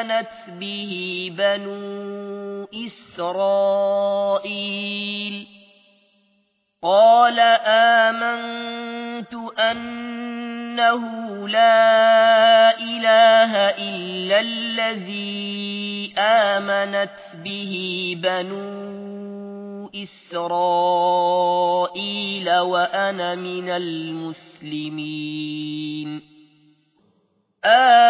آمنت به بنو إسرائيل. قال آمنت أنه لا إله إلا الذي آمنت به بنو إسرائيل وأنا من المسلمين. الآن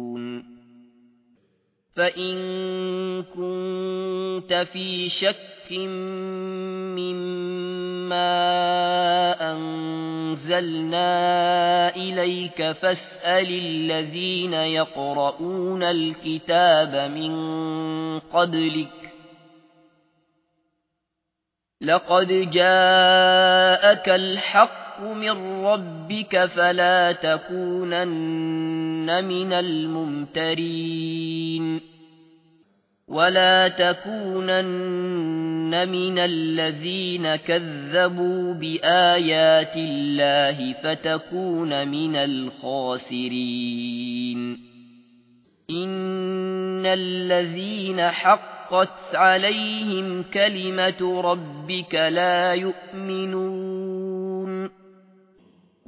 فإن كنت في شك مما أنزلنا إليك فاسأل الذين يقرؤون الكتاب من قبلك لقد جاءك الحق من ربك فلا تكونن من الممترين ولا تكونن من الذين كذبوا بآيات الله فتكون من الخاسرين. إن الذين حق حقت عليهم كلمة ربك لا يؤمنون.